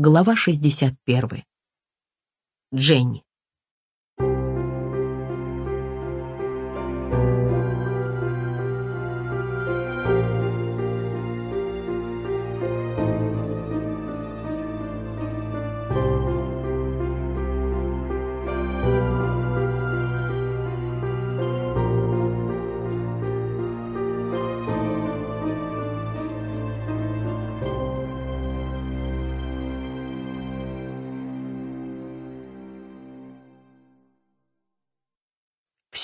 Глава 61. Дженни.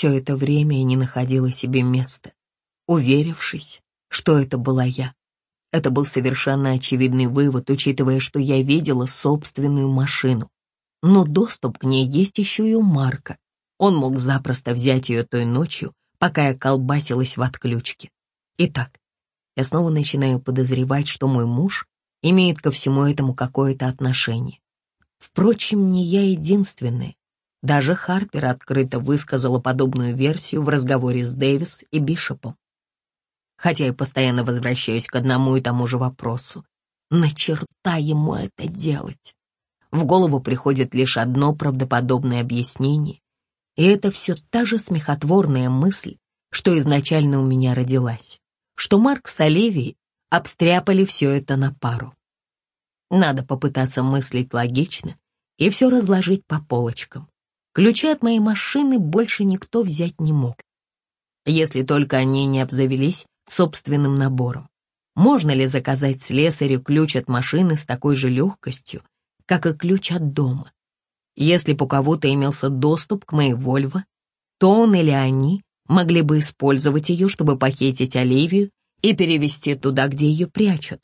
Все это время я не находила себе места, уверившись, что это была я. Это был совершенно очевидный вывод, учитывая, что я видела собственную машину. Но доступ к ней есть еще и у Марка. Он мог запросто взять ее той ночью, пока я колбасилась в отключке. Итак, я снова начинаю подозревать, что мой муж имеет ко всему этому какое-то отношение. Впрочем, не я единственная. Даже Харпер открыто высказала подобную версию в разговоре с Дэвис и Бишопом. Хотя я постоянно возвращаюсь к одному и тому же вопросу. На черта ему это делать? В голову приходит лишь одно правдоподобное объяснение, и это все та же смехотворная мысль, что изначально у меня родилась, что Марк с Оливией обстряпали все это на пару. Надо попытаться мыслить логично и все разложить по полочкам. Ключи от моей машины больше никто взять не мог. Если только они не обзавелись собственным набором. Можно ли заказать слесарю ключ от машины с такой же легкостью, как и ключ от дома? Если бы у кого-то имелся доступ к моей Вольво, то он или они могли бы использовать ее, чтобы похитить Оливию и перевести туда, где ее прячут.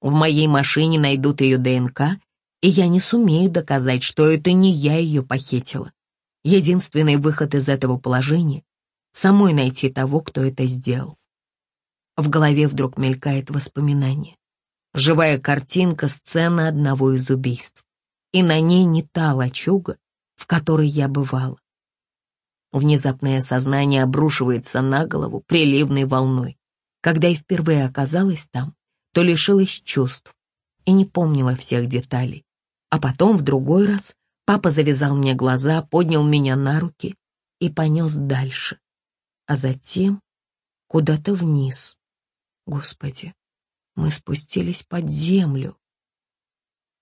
В моей машине найдут ее ДНК и я не сумею доказать, что это не я ее похитила. Единственный выход из этого положения — самой найти того, кто это сделал. В голове вдруг мелькает воспоминание. Живая картинка сцены одного из убийств. И на ней не та лачуга, в которой я бывала. Внезапное сознание обрушивается на голову приливной волной. Когда я впервые оказалась там, то лишилась чувств и не помнила всех деталей. А потом в другой раз папа завязал мне глаза, поднял меня на руки и понес дальше. А затем куда-то вниз. Господи, мы спустились под землю.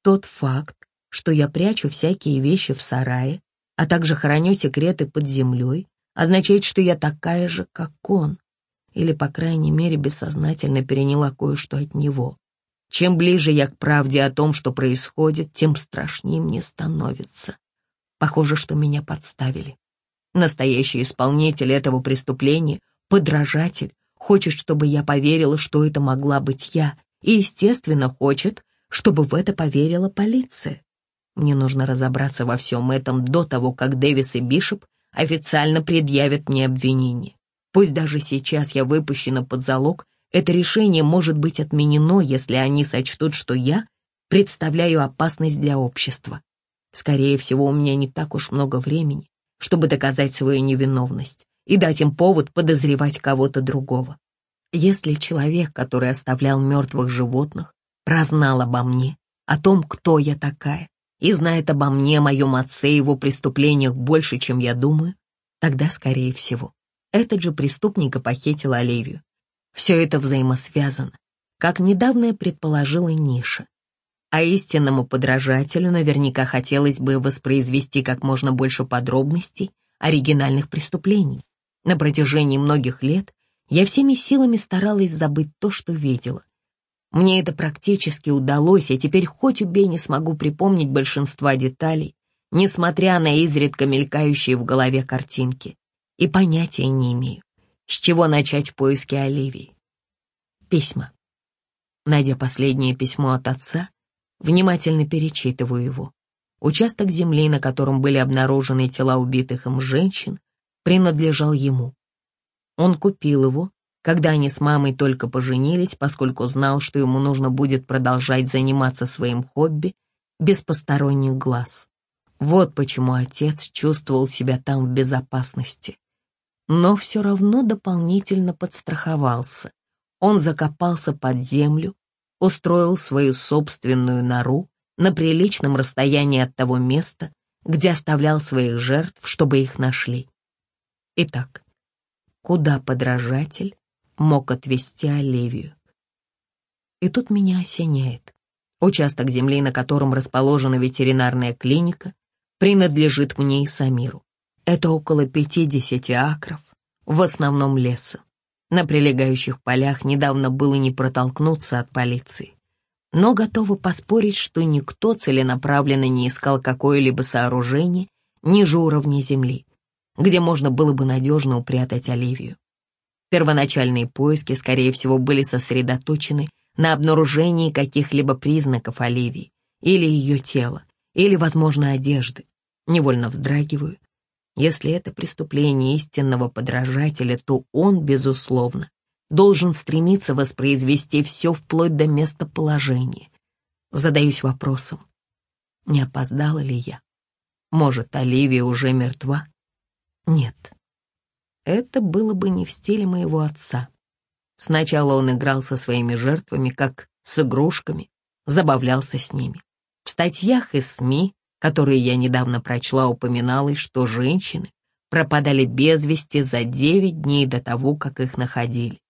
Тот факт, что я прячу всякие вещи в сарае, а также храню секреты под землей, означает, что я такая же, как он, или, по крайней мере, бессознательно переняла кое-что от него. Чем ближе я к правде о том, что происходит, тем страшнее мне становится. Похоже, что меня подставили. Настоящий исполнитель этого преступления, подражатель, хочет, чтобы я поверила, что это могла быть я, и, естественно, хочет, чтобы в это поверила полиция. Мне нужно разобраться во всем этом до того, как Дэвис и Бишоп официально предъявят мне обвинение. Пусть даже сейчас я выпущена под залог это решение может быть отменено, если они сочтут, что я представляю опасность для общества. Скорее всего, у меня не так уж много времени, чтобы доказать свою невиновность и дать им повод подозревать кого-то другого. Если человек, который оставлял мертвых животных, прознал обо мне, о том, кто я такая, и знает обо мне, моем отце и его преступлениях больше, чем я думаю, тогда, скорее всего, этот же преступник и похитил Оливию, все это взаимосвязано, как недавно предположила Ниша. А истинному подражателю наверняка хотелось бы воспроизвести как можно больше подробностей оригинальных преступлений. На протяжении многих лет я всеми силами старалась забыть то, что видела. Мне это практически удалось, и теперь хоть убей не смогу припомнить большинства деталей, несмотря на изредка мелькающие в голове картинки, и понятия не имею, с чего начать поиски Оливии? Письма. Найдя последнее письмо от отца, внимательно перечитываю его. Участок земли, на котором были обнаружены тела убитых им женщин, принадлежал ему. Он купил его, когда они с мамой только поженились, поскольку знал, что ему нужно будет продолжать заниматься своим хобби без посторонних глаз. Вот почему отец чувствовал себя там в безопасности но все равно дополнительно подстраховался. Он закопался под землю, устроил свою собственную нору на приличном расстоянии от того места, где оставлял своих жертв, чтобы их нашли. Итак, куда подражатель мог отвезти Оливию? И тут меня осеняет. Участок земли, на котором расположена ветеринарная клиника, принадлежит мне и Самиру. Это около 50 акров, в основном леса. На прилегающих полях недавно было не протолкнуться от полиции. Но готовы поспорить, что никто целенаправленно не искал какое-либо сооружение ниже уровня земли, где можно было бы надежно упрятать Оливию. Первоначальные поиски, скорее всего, были сосредоточены на обнаружении каких-либо признаков Оливии или ее тела, или, возможно, одежды. Невольно вздрагиваю. Если это преступление истинного подражателя, то он, безусловно, должен стремиться воспроизвести все вплоть до местоположения. Задаюсь вопросом, не опоздала ли я? Может, Оливия уже мертва? Нет, это было бы не в стиле моего отца. Сначала он играл со своими жертвами, как с игрушками, забавлялся с ними. В статьях из СМИ, которые я недавно прочла, упоминалось, что женщины пропадали без вести за девять дней до того, как их находили.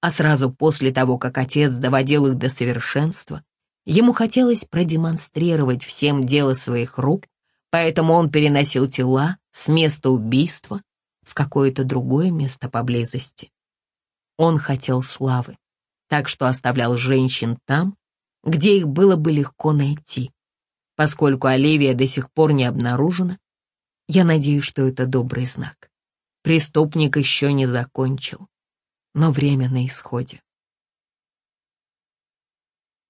А сразу после того, как отец доводил их до совершенства, ему хотелось продемонстрировать всем дело своих рук, поэтому он переносил тела с места убийства в какое-то другое место поблизости. Он хотел славы, так что оставлял женщин там, где их было бы легко найти. Поскольку Оливия до сих пор не обнаружена, я надеюсь, что это добрый знак. Преступник еще не закончил, но время на исходе.